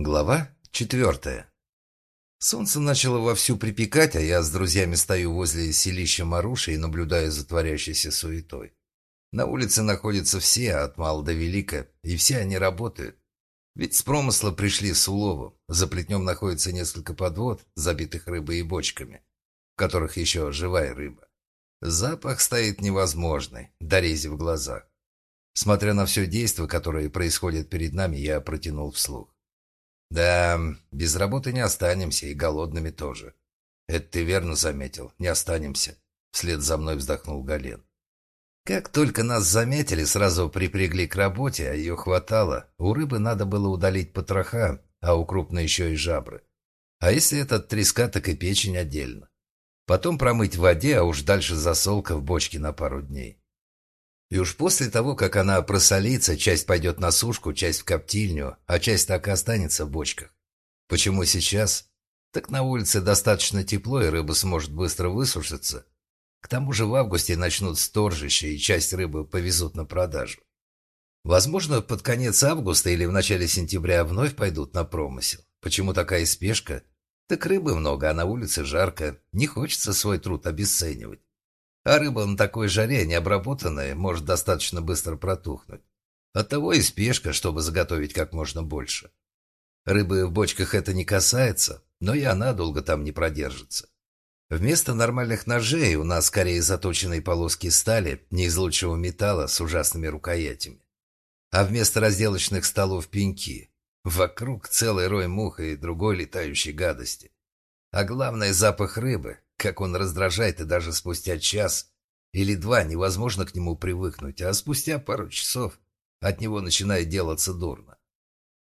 Глава четвертая. Солнце начало вовсю припекать, а я с друзьями стою возле селища Маруши и наблюдаю за творящейся суетой. На улице находятся все, от мала до велика, и все они работают. Ведь с промысла пришли с уловом. За плетнем находится несколько подвод, забитых рыбой и бочками, в которых еще живая рыба. Запах стоит невозможный, дорези в глазах. Смотря на все действо, которое происходит перед нами, я протянул вслух. Да, без работы не останемся, и голодными тоже. Это ты верно заметил, не останемся. Вслед за мной вздохнул Гален. Как только нас заметили, сразу припрягли к работе, а ее хватало. У рыбы надо было удалить потроха, а у крупной еще и жабры. А если этот треска, так и печень отдельно. Потом промыть в воде, а уж дальше засолка в бочке на пару дней. И уж после того, как она просолится, часть пойдет на сушку, часть в коптильню, а часть так и останется в бочках. Почему сейчас? Так на улице достаточно тепло, и рыба сможет быстро высушиться. К тому же в августе начнут сторжища, и часть рыбы повезут на продажу. Возможно, под конец августа или в начале сентября вновь пойдут на промысел. Почему такая спешка? Так рыбы много, а на улице жарко. Не хочется свой труд обесценивать. А рыба на такой жаре, необработанная, может достаточно быстро протухнуть. Оттого и спешка, чтобы заготовить как можно больше. Рыбы в бочках это не касается, но и она долго там не продержится. Вместо нормальных ножей у нас скорее заточенные полоски стали, не из лучшего металла, с ужасными рукоятями. А вместо разделочных столов пеньки. Вокруг целый рой мух и другой летающей гадости. А главное запах рыбы, как он раздражает, и даже спустя час или два невозможно к нему привыкнуть, а спустя пару часов от него начинает делаться дурно.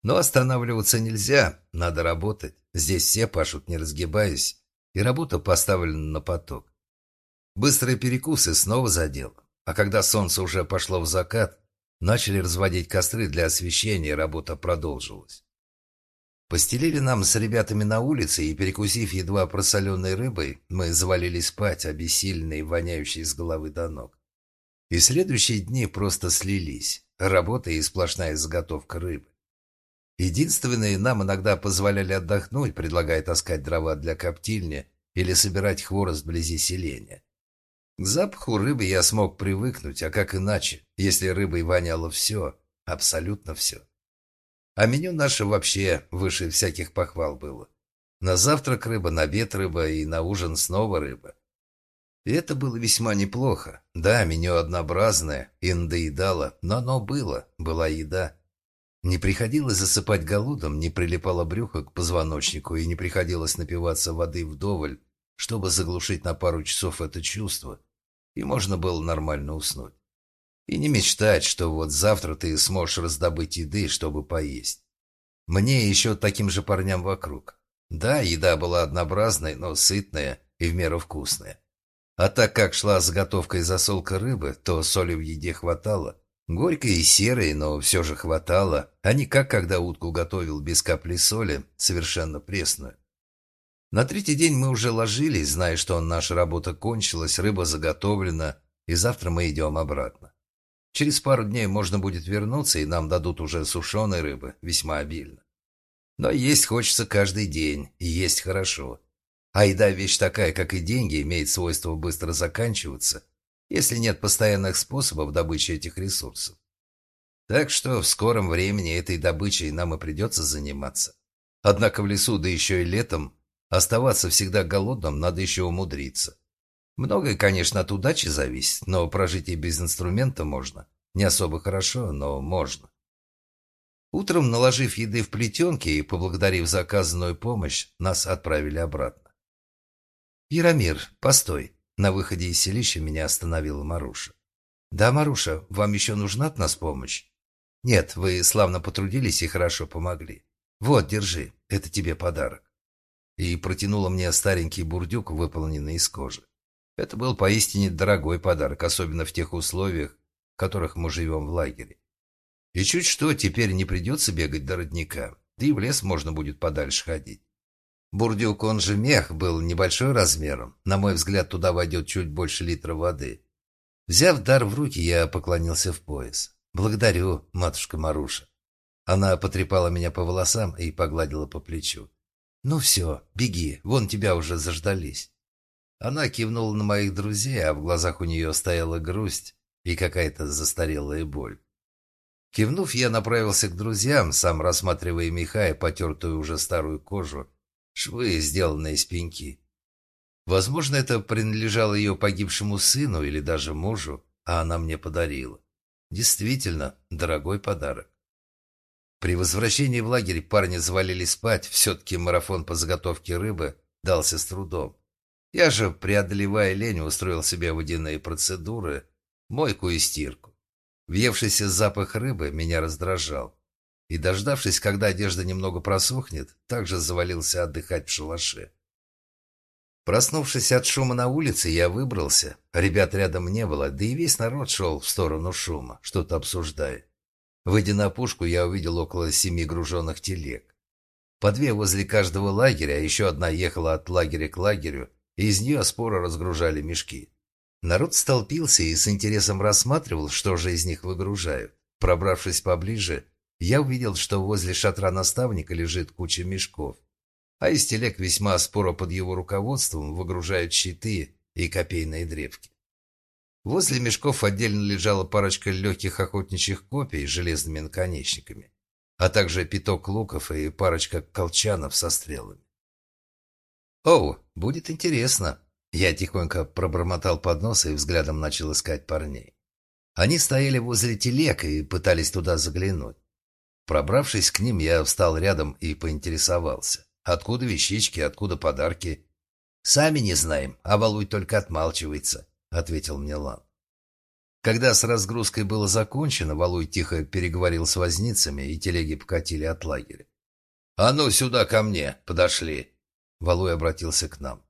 Но останавливаться нельзя, надо работать. Здесь все пашут, не разгибаясь, и работа поставлена на поток. Быстрые перекусы снова за дело. А когда солнце уже пошло в закат, начали разводить костры для освещения, работа продолжилась. Постелили нам с ребятами на улице, и, перекусив едва просоленной рыбой, мы завалились спать, обессиленные, воняющие с головы до ног. И следующие дни просто слились, работа и сплошная заготовка рыбы. Единственное, нам иногда позволяли отдохнуть, предлагая таскать дрова для коптильни или собирать хворост вблизи селения. К запаху рыбы я смог привыкнуть, а как иначе, если рыбой воняло все, абсолютно все. А меню наше вообще выше всяких похвал было. На завтрак рыба, на обед рыба и на ужин снова рыба. И это было весьма неплохо. Да, меню однообразное и надоедало, но оно было, была еда. Не приходилось засыпать голодом, не прилипало брюхо к позвоночнику и не приходилось напиваться воды вдоволь, чтобы заглушить на пару часов это чувство, и можно было нормально уснуть. И не мечтать, что вот завтра ты сможешь раздобыть еды, чтобы поесть. Мне и еще таким же парням вокруг. Да, еда была однообразной, но сытная и в меру вкусная. А так как шла заготовка и засолка рыбы, то соли в еде хватало. Горькой и серой, но все же хватало, а не как когда утку готовил без капли соли, совершенно пресную. На третий день мы уже ложились, зная, что наша работа кончилась, рыба заготовлена, и завтра мы идем обратно. Через пару дней можно будет вернуться, и нам дадут уже сушеной рыбы, весьма обильно. Но есть хочется каждый день, и есть хорошо. А еда вещь такая, как и деньги, имеет свойство быстро заканчиваться, если нет постоянных способов добычи этих ресурсов. Так что в скором времени этой добычей нам и придется заниматься. Однако в лесу, да еще и летом, оставаться всегда голодным надо еще умудриться. Многое, конечно, от удачи зависит, но прожить и без инструмента можно. Не особо хорошо, но можно. Утром, наложив еды в плетенки и поблагодарив за оказанную помощь, нас отправили обратно. «Яромир, постой!» На выходе из селища меня остановила Маруша. «Да, Маруша, вам еще нужна от нас помощь?» «Нет, вы славно потрудились и хорошо помогли. Вот, держи, это тебе подарок». И протянула мне старенький бурдюк, выполненный из кожи. Это был поистине дорогой подарок, особенно в тех условиях, в которых мы живем в лагере. И чуть что, теперь не придется бегать до родника, да и в лес можно будет подальше ходить. Бурдюк, он же мех, был небольшой размером. На мой взгляд, туда войдет чуть больше литра воды. Взяв дар в руки, я поклонился в пояс. «Благодарю, матушка Маруша». Она потрепала меня по волосам и погладила по плечу. «Ну все, беги, вон тебя уже заждались». Она кивнула на моих друзей, а в глазах у нее стояла грусть и какая-то застарелая боль. Кивнув, я направился к друзьям, сам рассматривая меха и потертую уже старую кожу, швы, сделанные из пеньки. Возможно, это принадлежало ее погибшему сыну или даже мужу, а она мне подарила. Действительно, дорогой подарок. При возвращении в лагерь парни завалили спать, все-таки марафон по заготовке рыбы дался с трудом. Я же, преодолевая лень, устроил себе водяные процедуры, мойку и стирку. Въевшийся запах рыбы меня раздражал. И, дождавшись, когда одежда немного просохнет, также завалился отдыхать в шалаше. Проснувшись от шума на улице, я выбрался. Ребят рядом не было, да и весь народ шел в сторону шума, что-то обсуждая. Выйдя на пушку, я увидел около семи груженных телег. По две возле каждого лагеря, а еще одна ехала от лагеря к лагерю, из нее споро разгружали мешки. Народ столпился и с интересом рассматривал, что же из них выгружают. Пробравшись поближе, я увидел, что возле шатра наставника лежит куча мешков а из телег весьма споро под его руководством выгружают щиты и копейные древки. Возле мешков отдельно лежала парочка легких охотничьих копий с железными наконечниками, а также пяток луков и парочка колчанов со стрелами. «Оу, будет интересно!» Я тихонько пробормотал под нос и взглядом начал искать парней. Они стояли возле телег и пытались туда заглянуть. Пробравшись к ним, я встал рядом и поинтересовался. Откуда вещички, откуда подарки? Сами не знаем, а Валуй только отмалчивается, ответил мне Лан. Когда с разгрузкой было закончено, Валуй тихо переговорил с возницами, и телеги покатили от лагеря. «А ну сюда ко мне, подошли!» Валуй обратился к нам.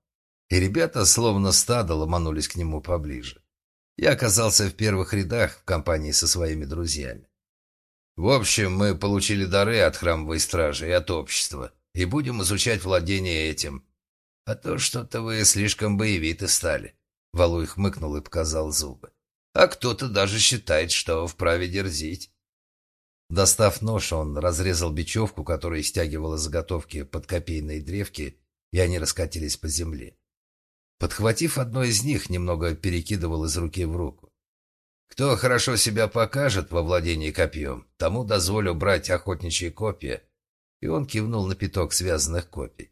И ребята, словно стадо, ломанулись к нему поближе. Я оказался в первых рядах в компании со своими друзьями. В общем, мы получили дары от храмовой стражи и от общества и будем изучать владение этим. А то что-то вы слишком боевиты стали. Валуй хмыкнул и показал зубы. А кто-то даже считает, что вправе дерзить. Достав нож, он разрезал бечевку, которая стягивала заготовки под копейные древки, и они раскатились по земле. Подхватив одно из них, немного перекидывал из руки в руку. Кто хорошо себя покажет во владении копьем, тому дозволю брать охотничьи копья и он кивнул на пяток связанных копий.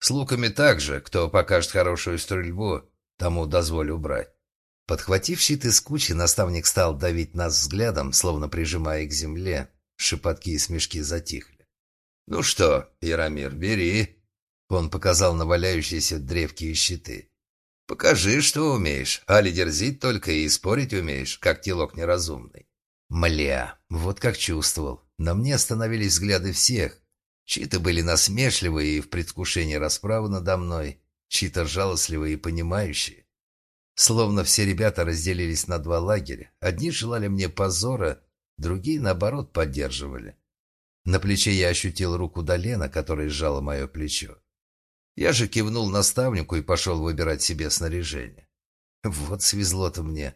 С луками также, кто покажет хорошую стрельбу, тому дозволю брать. Подхватив щит из кучи, наставник стал давить нас взглядом, словно прижимая к земле. Шепотки и смешки затихли. «Ну что, Яромир, бери!» Он показал на валяющиеся древки и щиты. «Покажи, что умеешь, али дерзить только и спорить умеешь, как телок неразумный». Мля, вот как чувствовал. На мне остановились взгляды всех, Чьи-то были насмешливые и в предвкушении расправы надо мной, чьи-то жалостливые и понимающие. Словно все ребята разделились на два лагеря. Одни желали мне позора, другие, наоборот, поддерживали. На плече я ощутил руку Долена, которая сжала мое плечо. Я же кивнул наставнику и пошел выбирать себе снаряжение. Вот свезло-то мне.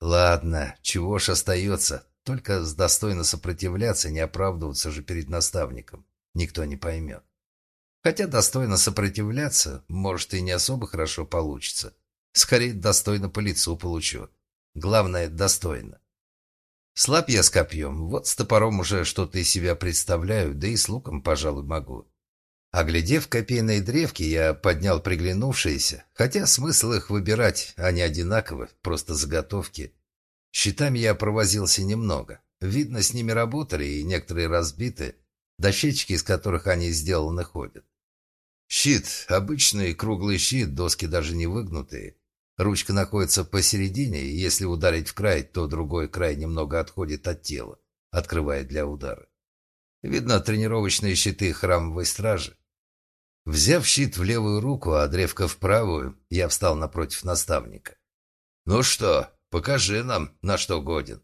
Ладно, чего ж остается, только достойно сопротивляться, не оправдываться же перед наставником никто не поймет. Хотя достойно сопротивляться, может, и не особо хорошо получится. Скорее, достойно по лицу получу. Главное, достойно. Слаб я с копьем, вот с топором уже что-то из себя представляю, да и с луком, пожалуй, могу. Оглядев копейные древки, я поднял приглянувшиеся, хотя смысл их выбирать, они одинаковы, просто заготовки. Щитами я провозился немного. Видно, с ними работали, и некоторые разбиты, Дощечки, из которых они сделаны, ходят. Щит. Обычный круглый щит, доски даже не выгнутые. Ручка находится посередине, и если ударить в край, то другой край немного отходит от тела, открывая для удара. Видно тренировочные щиты храмовой стражи. Взяв щит в левую руку, а древко в правую, я встал напротив наставника. «Ну что, покажи нам, на что годен».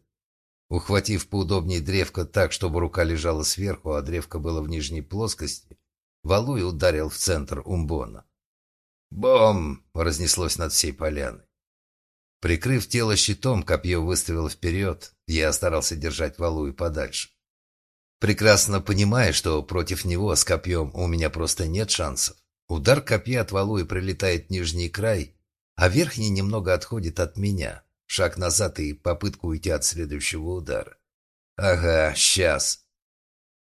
Ухватив поудобнее древко так, чтобы рука лежала сверху, а древко было в нижней плоскости, Валуй ударил в центр умбона. «Бом!» — разнеслось над всей поляной. Прикрыв тело щитом, копье выставил вперед. Я старался держать Валуй подальше. Прекрасно понимая, что против него с копьем у меня просто нет шансов. Удар копья от Валуи прилетает нижний край, а верхний немного отходит от меня. Шаг назад и попытку уйти от следующего удара. Ага, сейчас.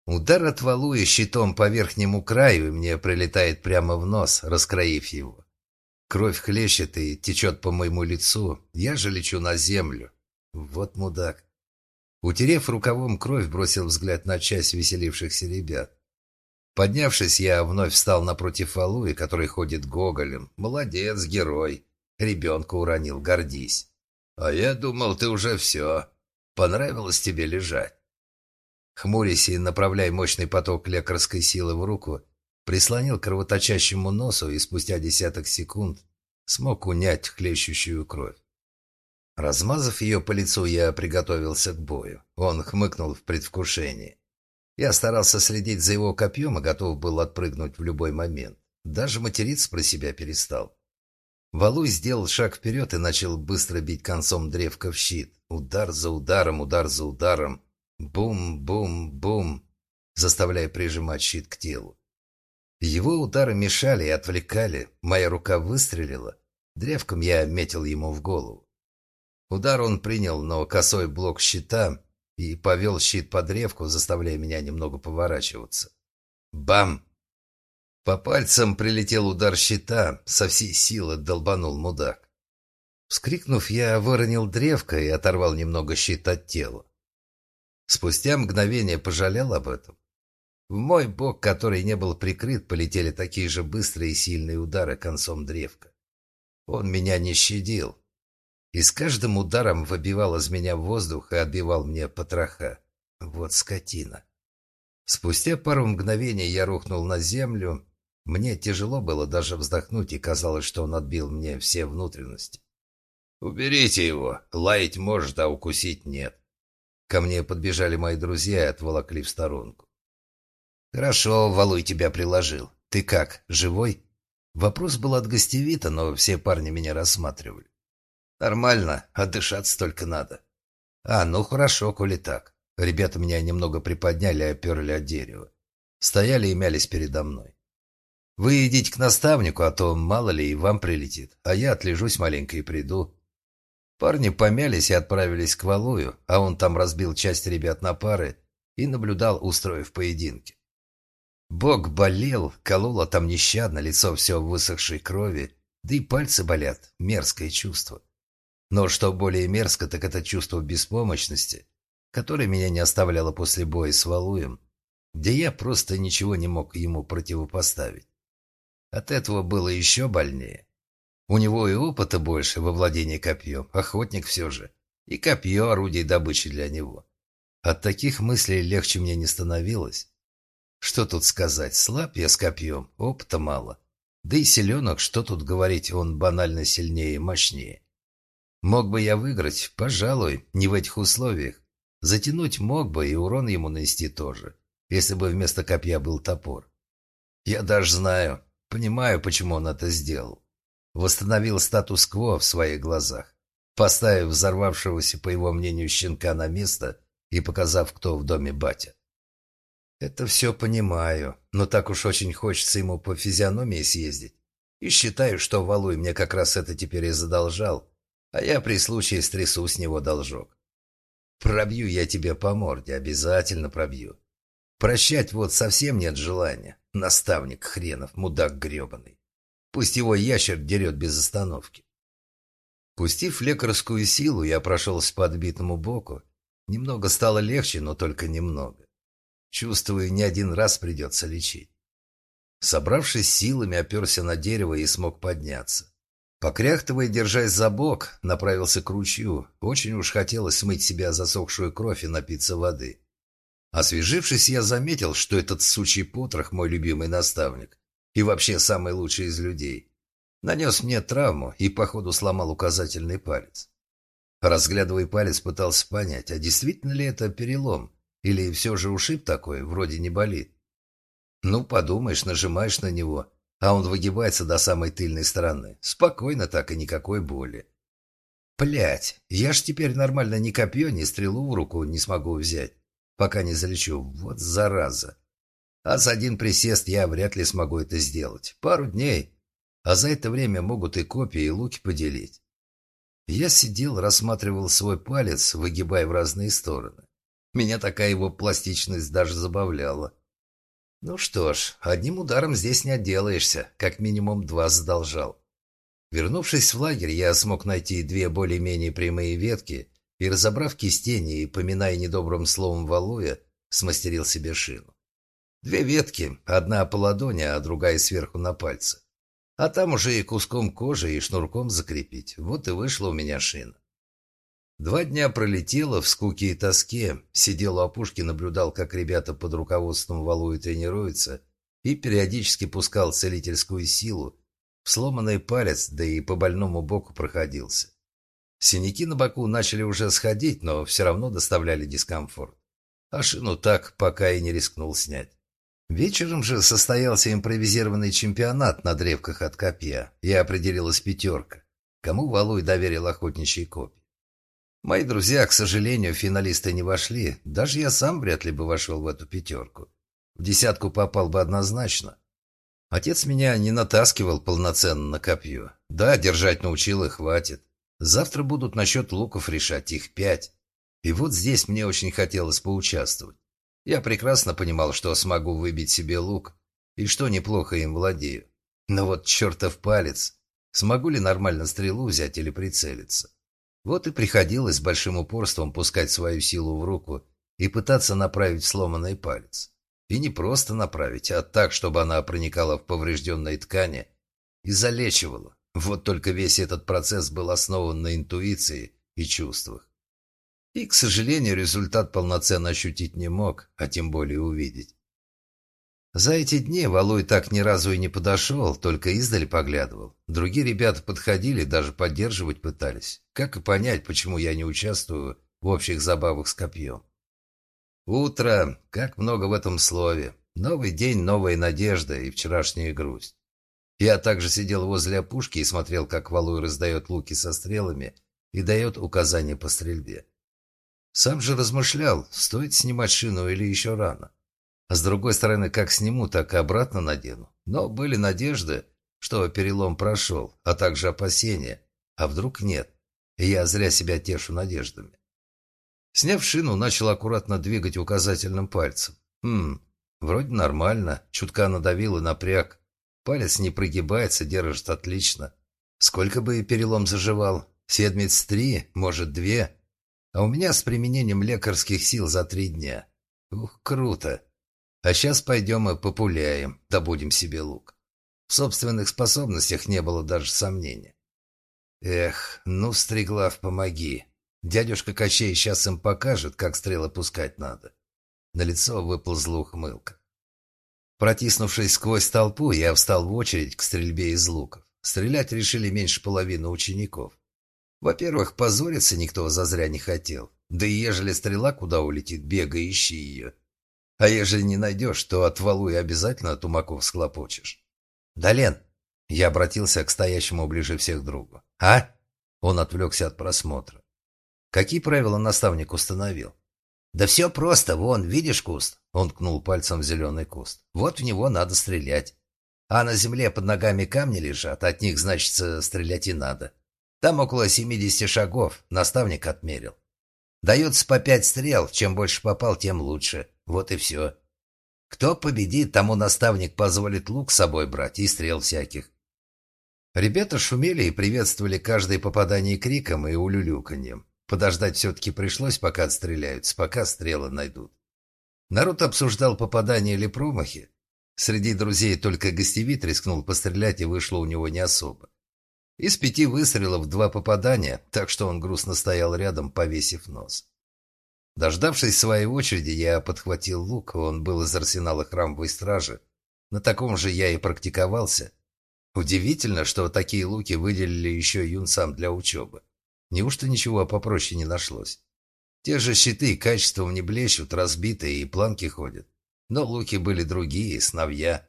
Удар от Валуи щитом по верхнему краю мне прилетает прямо в нос, раскроив его. Кровь хлещет и течет по моему лицу. Я же лечу на землю. Вот мудак. Утерев рукавом кровь, бросил взгляд на часть веселившихся ребят. Поднявшись, я вновь встал напротив Алуи, который ходит гоголем. Молодец, герой. Ребенка уронил, гордись. А я думал, ты уже все. Понравилось тебе лежать. Хмурясь и направляя мощный поток лекарской силы в руку, прислонил к кровоточащему носу и спустя десяток секунд смог унять хлещущую кровь. Размазав ее по лицу, я приготовился к бою. Он хмыкнул в предвкушении. Я старался следить за его копьем и готов был отпрыгнуть в любой момент. Даже материться про себя перестал. Валуй сделал шаг вперед и начал быстро бить концом древка в щит. Удар за ударом, удар за ударом. Бум-бум-бум, заставляя прижимать щит к телу. Его удары мешали и отвлекали. Моя рука выстрелила. Древком я метил ему в голову. Удар он принял, но косой блок щита и повел щит по древку, заставляя меня немного поворачиваться. Бам! По пальцам прилетел удар щита, со всей силы долбанул мудак. Вскрикнув, я выронил древко и оторвал немного щит от тела. Спустя мгновение пожалел об этом. В мой бок, который не был прикрыт, полетели такие же быстрые и сильные удары концом древка. Он меня не щадил. И с каждым ударом выбивал из меня воздух и отбивал мне потроха. Вот скотина. Спустя пару мгновений я рухнул на землю. Мне тяжело было даже вздохнуть, и казалось, что он отбил мне все внутренности. «Уберите его. Лаять может, а укусить нет». Ко мне подбежали мои друзья и отволокли в сторонку. «Хорошо, Валуй тебя приложил. Ты как, живой?» Вопрос был от гостевита, но все парни меня рассматривали. «Нормально, отдышаться только надо». «А, ну хорошо, коли так». Ребята меня немного приподняли и оперли от дерева. Стояли и мялись передо мной. «Вы идите к наставнику, а то мало ли и вам прилетит, а я отлежусь маленько и приду». Парни помялись и отправились к Валую, а он там разбил часть ребят на пары и наблюдал, устроив поединки. Бог болел, кололо там нещадно, лицо все в высохшей крови, да и пальцы болят, мерзкое чувство. Но что более мерзко, так это чувство беспомощности, которое меня не оставляло после боя с Валуем, где я просто ничего не мог ему противопоставить. От этого было еще больнее. У него и опыта больше во владении копьем, охотник все же, и копье – орудие добычи для него. От таких мыслей легче мне не становилось. Что тут сказать, слаб я с копьем, опыта мало. Да и селенок, что тут говорить, он банально сильнее и мощнее. Мог бы я выиграть, пожалуй, не в этих условиях. Затянуть мог бы и урон ему нанести тоже, если бы вместо копья был топор. Я даже знаю, понимаю, почему он это сделал. Восстановил статус-кво в своих глазах, поставив взорвавшегося, по его мнению, щенка на место и показав, кто в доме батя. Это все понимаю, но так уж очень хочется ему по физиономии съездить. И считаю, что Валуй мне как раз это теперь и задолжал, а я при случае стрясу с него должок. Пробью я тебе по морде, обязательно пробью. Прощать вот совсем нет желания. Наставник хренов, мудак гребаный. Пусть его ящер дерет без остановки. Пустив лекарскую силу, я прошелся по отбитому боку. Немного стало легче, но только немного. Чувствую, не один раз придется лечить. Собравшись силами, оперся на дерево и смог подняться. Покряхтывая, держась за бок, направился к ручью. Очень уж хотелось смыть себя засохшую кровь и напиться воды. Освежившись, я заметил, что этот сучий потрох мой любимый наставник и вообще самый лучший из людей. Нанес мне травму и, походу, сломал указательный палец. Разглядывая палец, пытался понять, а действительно ли это перелом, или все же ушиб такой, вроде не болит. Ну, подумаешь, нажимаешь на него, а он выгибается до самой тыльной стороны. Спокойно так и никакой боли. Блять, я ж теперь нормально ни копье, ни стрелу в руку не смогу взять. пока не залечу. Вот зараза. А за один присест я вряд ли смогу это сделать. Пару дней. А за это время могут и копии, и луки поделить. Я сидел, рассматривал свой палец, выгибая в разные стороны. Меня такая его пластичность даже забавляла. Ну что ж, одним ударом здесь не отделаешься, как минимум два задолжал. Вернувшись в лагерь, я смог найти две более-менее прямые ветки и, разобрав кистени и поминая недобрым словом Валуя, смастерил себе шину. Две ветки, одна по ладони, а другая сверху на пальце. А там уже и куском кожи, и шнурком закрепить. Вот и вышла у меня шина. Два дня пролетело в скуке и тоске. Сидел у опушки, наблюдал, как ребята под руководством Валуи тренируются, и периодически пускал целительскую силу. В сломанный палец, да и по больному боку проходился. Синяки на боку начали уже сходить, но все равно доставляли дискомфорт. А шину так пока и не рискнул снять. Вечером же состоялся импровизированный чемпионат на древках от копья, и определилась пятерка, кому Валуй доверил охотничьи копья. Мои друзья, к сожалению, финалисты не вошли. Даже я сам вряд ли бы вошел в эту пятерку. В десятку попал бы однозначно. Отец меня не натаскивал полноценно на копье. Да, держать научил и хватит. Завтра будут насчет луков решать, их пять. И вот здесь мне очень хотелось поучаствовать. Я прекрасно понимал, что смогу выбить себе лук, и что неплохо им владею. Но вот чертов палец. Смогу ли нормально стрелу взять или прицелиться? Вот и приходилось большим упорством пускать свою силу в руку и пытаться направить сломанный палец. И не просто направить, а так, чтобы она проникала в поврежденные ткани и залечивала. Вот только весь этот процесс был основан на интуиции и чувствах. И, к сожалению, результат полноценно ощутить не мог, а тем более увидеть. За эти дни Валуй так ни разу и не подошел, только издали поглядывал. Другие ребята подходили, даже поддерживать пытались. Как и понять, почему я не участвую в общих забавах с копьем? Утро. Как много в этом слове. Новый день, новая надежда и вчерашняя грусть. Я также сидел возле опушки и смотрел, как Валуй раздает луки со стрелами и дает указания по стрельбе. Сам же размышлял, стоит снимать шину или еще рано. А с другой стороны, как сниму, так и обратно надену. Но были надежды, что перелом прошел, а также опасения. А вдруг нет? И я зря себя тешу надеждами. Сняв шину, начал аккуратно двигать указательным пальцем. Хм, вроде нормально. Чутка надавил и напряг. Палец не прогибается, держит отлично. Сколько бы и перелом заживал? Седмиц три, может, две. А у меня с применением лекарских сил за три дня. Ух, круто. А сейчас пойдем и популяем, добудем себе лук. В собственных способностях не было даже сомнения. Эх, ну, Стреглав, помоги. Дядюшка Кощей сейчас им покажет, как стрелы пускать надо. На лицо выползла ухмылка. Протиснувшись сквозь толпу, я встал в очередь к стрельбе из луков. Стрелять решили меньше половины учеников. Во-первых, позориться никто зазря не хотел. Да и ежели стрела куда улетит, бегай, ищи ее. А ежели не найдешь, то от валуи обязательно тумаков схлопочешь. «Долен!» Я обратился к стоящему ближе всех другу. «А?» Он отвлекся от просмотра. «Какие правила наставник установил?» «Да все просто. Вон, видишь куст?» Он ткнул пальцем в зеленый куст. «Вот в него надо стрелять. А на земле под ногами камни лежат, от них, значит, стрелять и надо. Там около семидесяти шагов, наставник отмерил. Дается по пять стрел, чем больше попал, тем лучше. Вот и все. Кто победит, тому наставник позволит лук с собой брать и стрел всяких. Ребята шумели и приветствовали каждое попадание криком и улюлюканьем. Подождать все-таки пришлось, пока отстреляются, пока стрелы найдут. Народ обсуждал попадания или промахи. Среди друзей только гостевит рискнул пострелять, и вышло у него не особо. Из пяти выстрелов два попадания, так что он грустно стоял рядом, повесив нос. Дождавшись своей очереди, я подхватил лук, он был из арсенала храмовой стражи. На таком же я и практиковался. Удивительно, что такие луки выделили еще юнцам для учебы. Неужто ничего попроще не нашлось? Те же щиты качеством не блещут, разбитые и планки ходят. Но луки были другие, сновья.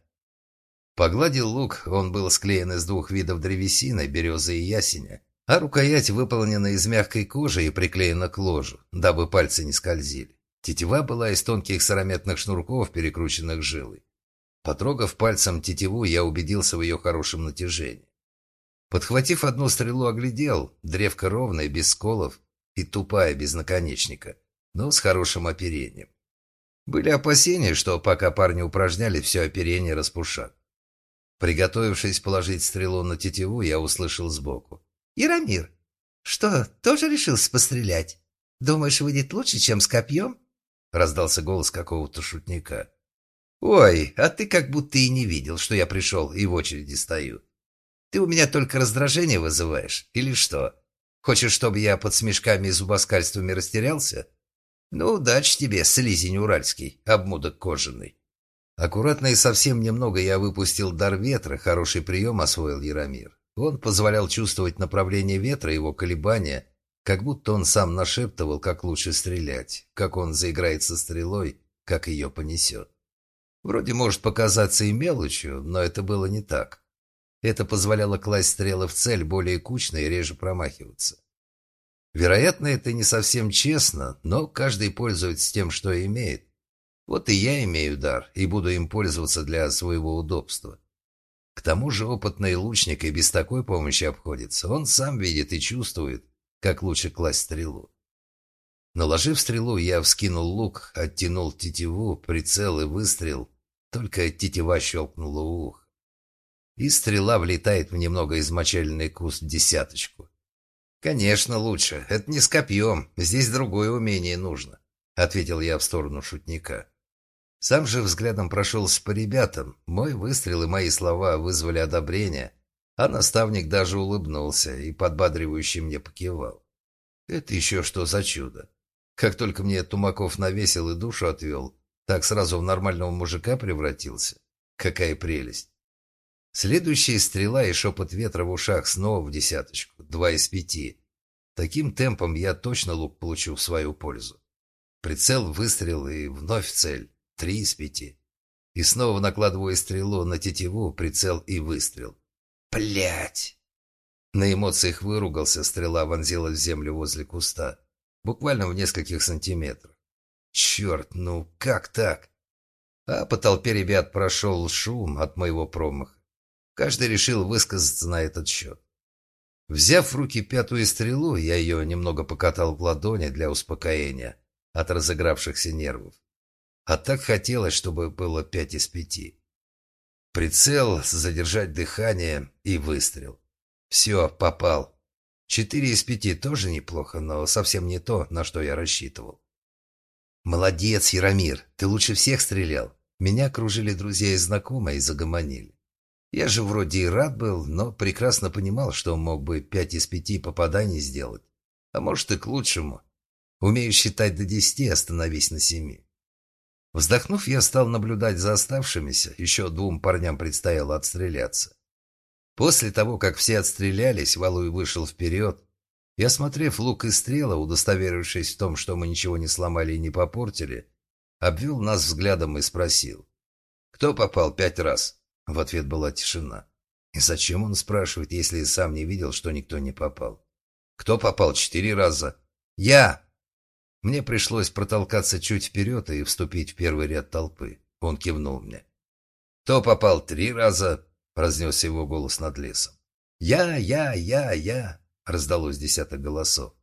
Погладил лук, он был склеен из двух видов древесины, березы и ясеня а рукоять выполнена из мягкой кожи и приклеена к ложу, дабы пальцы не скользили. Тетива была из тонких сыромятных шнурков, перекрученных жилой. Потрогав пальцем тетиву, я убедился в ее хорошем натяжении. Подхватив одну стрелу, оглядел. Древко ровное, без сколов и тупая, без наконечника, но с хорошим оперением. Были опасения, что пока парни упражняли, все оперение распушат. Приготовившись положить стрелу на тетиву, я услышал сбоку. «Яромир, что, тоже решился пострелять? Думаешь, выйдет лучше, чем с копьем?» Раздался голос какого-то шутника. «Ой, а ты как будто и не видел, что я пришел и в очереди стою. Ты у меня только раздражение вызываешь, или что? Хочешь, чтобы я под смешками и зубоскальствами растерялся?» «Ну, удачи тебе, слизень уральский, обмудок кожаный». Аккуратно и совсем немного я выпустил дар ветра, хороший прием освоил Яромир. Он позволял чувствовать направление ветра, его колебания, как будто он сам нашептывал, как лучше стрелять, как он заиграет со стрелой, как ее понесет. Вроде может показаться и мелочью, но это было не так. Это позволяло класть стрелы в цель более кучно и реже промахиваться. Вероятно, это не совсем честно, но каждый пользуется тем, что имеет. Вот и я имею дар, и буду им пользоваться для своего удобства. К тому же опытный лучник и без такой помощи обходится. Он сам видит и чувствует, как лучше класть стрелу. Наложив стрелу, я вскинул лук, оттянул тетиву, прицел и выстрел. Только тетива щелкнула у. И стрела влетает в немного измочаленный куст десяточку. «Конечно, лучше. Это не с копьем. Здесь другое умение нужно», — ответил я в сторону шутника. Сам же взглядом прошелся по ребятам. Мой выстрел и мои слова вызвали одобрение, а наставник даже улыбнулся и подбадривающе мне покивал. Это еще что за чудо? Как только мне Тумаков навесил и душу отвел, так сразу в нормального мужика превратился. Какая прелесть! Следующая стрела и шепот ветра в ушах снова в десяточку. Два из пяти. Таким темпом я точно лук получу в свою пользу. Прицел, выстрел и вновь цель. Три из пяти. И снова накладываю стрелу на тетиву, прицел и выстрел. Блять! На эмоциях выругался, стрела вонзилась в землю возле куста. Буквально в нескольких сантиметрах. Черт, ну как так? А по толпе ребят прошел шум от моего промаха. Каждый решил высказаться на этот счет. Взяв в руки пятую стрелу, я ее немного покатал в ладони для успокоения от разыгравшихся нервов. А так хотелось, чтобы было пять из пяти. Прицел, задержать дыхание и выстрел. Все, попал. Четыре из пяти тоже неплохо, но совсем не то, на что я рассчитывал. «Молодец, Яромир, ты лучше всех стрелял». Меня окружили друзья и знакомые и загомонили. Я же вроде и рад был, но прекрасно понимал, что мог бы пять из пяти попаданий сделать. А может и к лучшему. Умею считать до десяти, остановись на семи. Вздохнув, я стал наблюдать за оставшимися, еще двум парням предстояло отстреляться. После того, как все отстрелялись, Валуй вышел вперед и, осмотрев лук и стрела, удостоверившись в том, что мы ничего не сломали и не попортили, обвел нас взглядом и спросил. «Кто попал пять раз?» В ответ была тишина. И зачем он спрашивает, если сам не видел, что никто не попал? Кто попал четыре раза? Я! Мне пришлось протолкаться чуть вперед и вступить в первый ряд толпы. Он кивнул мне. Кто попал три раза? Разнесся его голос над лесом. Я, я, я, я! Раздалось десяток голосов.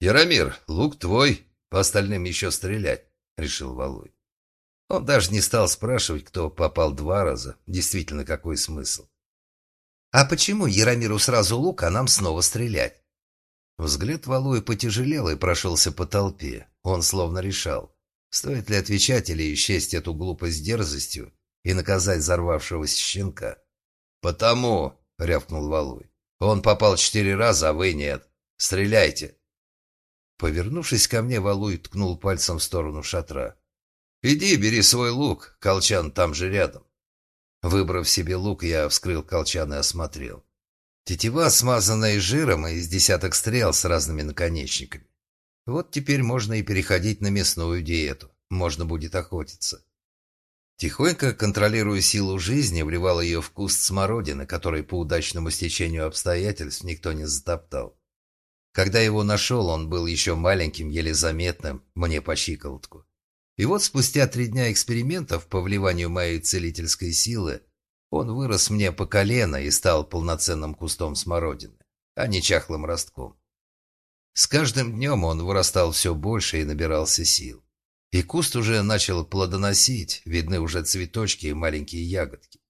Яромир, лук твой, по остальным еще стрелять, решил Валуй. Он даже не стал спрашивать, кто попал два раза. Действительно, какой смысл? «А почему Яромиру сразу лук, а нам снова стрелять?» Взгляд Валуи потяжелел и прошелся по толпе. Он словно решал, стоит ли отвечать или исчесть эту глупость дерзостью и наказать взорвавшегося щенка. «Потому», — рявкнул Валуй, — «он попал четыре раза, а вы нет. Стреляйте». Повернувшись ко мне, Валуй ткнул пальцем в сторону шатра. «Иди, бери свой лук, колчан там же рядом». Выбрав себе лук, я вскрыл колчан и осмотрел. Тетива, смазанная жиром, и из десяток стрел с разными наконечниками. Вот теперь можно и переходить на мясную диету. Можно будет охотиться. Тихонько, контролируя силу жизни, вливал ее в куст смородины, который по удачному стечению обстоятельств никто не затоптал. Когда его нашел, он был еще маленьким, еле заметным, мне по щиколотку. И вот спустя три дня экспериментов по вливанию моей целительской силы он вырос мне по колено и стал полноценным кустом смородины, а не чахлым ростком. С каждым днем он вырастал все больше и набирался сил. И куст уже начал плодоносить, видны уже цветочки и маленькие ягодки.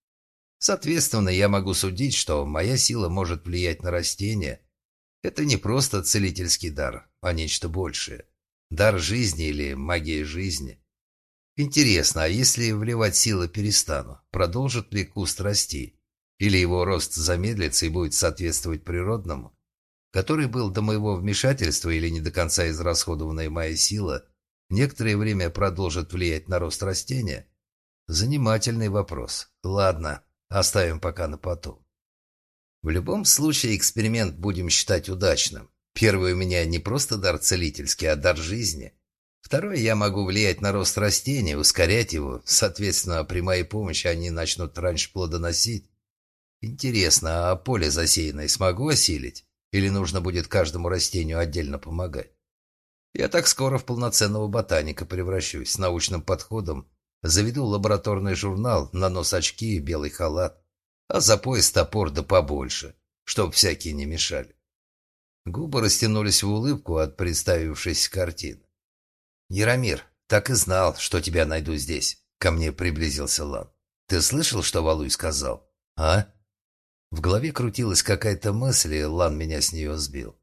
Соответственно, я могу судить, что моя сила может влиять на растения. Это не просто целительский дар, а нечто большее. Дар жизни или магия жизни. Интересно, а если вливать силы перестану, продолжит ли куст расти? Или его рост замедлится и будет соответствовать природному? Который был до моего вмешательства или не до конца израсходованная моя сила, некоторое время продолжит влиять на рост растения? Занимательный вопрос. Ладно, оставим пока на потом. В любом случае эксперимент будем считать удачным. Первый у меня не просто дар целительский, а дар жизни. Второе, я могу влиять на рост растения, ускорять его. Соответственно, при моей помощи они начнут раньше плодоносить. Интересно, а поле засеянное смогу осилить? Или нужно будет каждому растению отдельно помогать? Я так скоро в полноценного ботаника превращусь с научным подходом. Заведу лабораторный журнал, на очки и белый халат. А за пояс топор да побольше, чтоб всякие не мешали. Губы растянулись в улыбку от представившейся картины. «Яромир, так и знал, что тебя найду здесь», — ко мне приблизился Лан. «Ты слышал, что Валуй сказал?» «А?» В голове крутилась какая-то мысль, и Лан меня с нее сбил.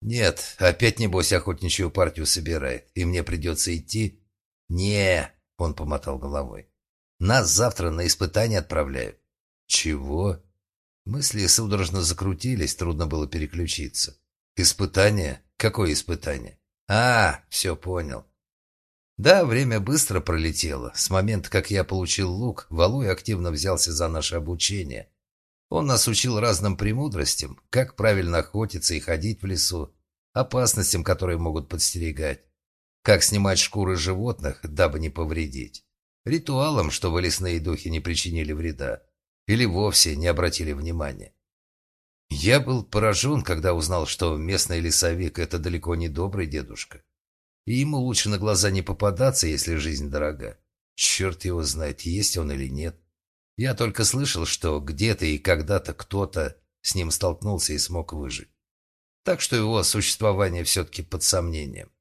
«Нет, опять, небось, охотничью партию собирает, и мне придется идти?» «Не», — он помотал головой. «Нас завтра на испытание отправляют». «Чего?» Мысли судорожно закрутились, трудно было переключиться. «Испытание? Какое испытание?» «А, все понял. Да, время быстро пролетело. С момента, как я получил лук, Валуй активно взялся за наше обучение. Он нас учил разным премудростям, как правильно охотиться и ходить в лесу, опасностям, которые могут подстерегать, как снимать шкуры животных, дабы не повредить, ритуалам, чтобы лесные духи не причинили вреда или вовсе не обратили внимания. Я был поражен, когда узнал, что местный лесовик – это далеко не добрый дедушка. И ему лучше на глаза не попадаться, если жизнь дорога. Черт его знает, есть он или нет. Я только слышал, что где-то и когда-то кто-то с ним столкнулся и смог выжить. Так что его существование все-таки под сомнением.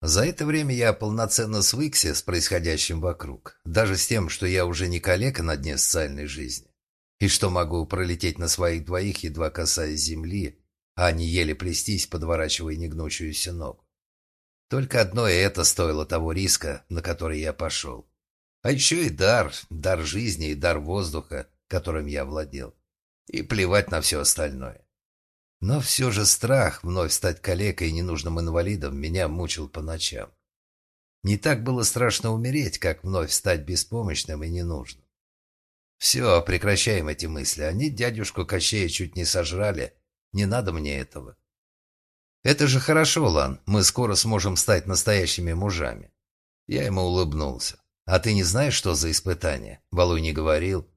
За это время я полноценно свыкся с происходящим вокруг, даже с тем, что я уже не калека на дне социальной жизни, и что могу пролететь на своих двоих, едва касаясь земли, а не еле плестись, подворачивая негнущуюся ногу. Только одно и это стоило того риска, на который я пошел. А еще и дар, дар жизни и дар воздуха, которым я владел. И плевать на все остальное. Но все же страх вновь стать калекой и ненужным инвалидом меня мучил по ночам. Не так было страшно умереть, как вновь стать беспомощным и ненужным. Все, прекращаем эти мысли. Они дядюшку Кощея чуть не сожрали. Не надо мне этого. «Это же хорошо, Лан, мы скоро сможем стать настоящими мужами». Я ему улыбнулся. «А ты не знаешь, что за испытание?» Балуй не говорил.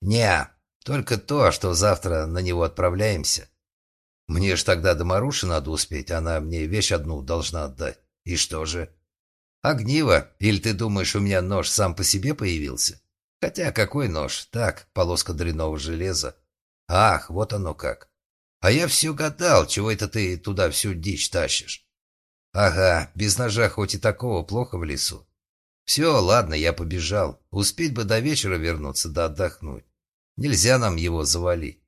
«Не, только то, что завтра на него отправляемся. Мне ж тогда до Маруши надо успеть, она мне вещь одну должна отдать. И что же?» «Огниво? Или ты думаешь, у меня нож сам по себе появился?» «Хотя какой нож? Так, полоска дряного железа. Ах, вот оно как. А я все гадал, чего это ты туда всю дичь тащишь. Ага, без ножа хоть и такого плохо в лесу. Все, ладно, я побежал. Успеть бы до вечера вернуться, да отдохнуть. Нельзя нам его завалить.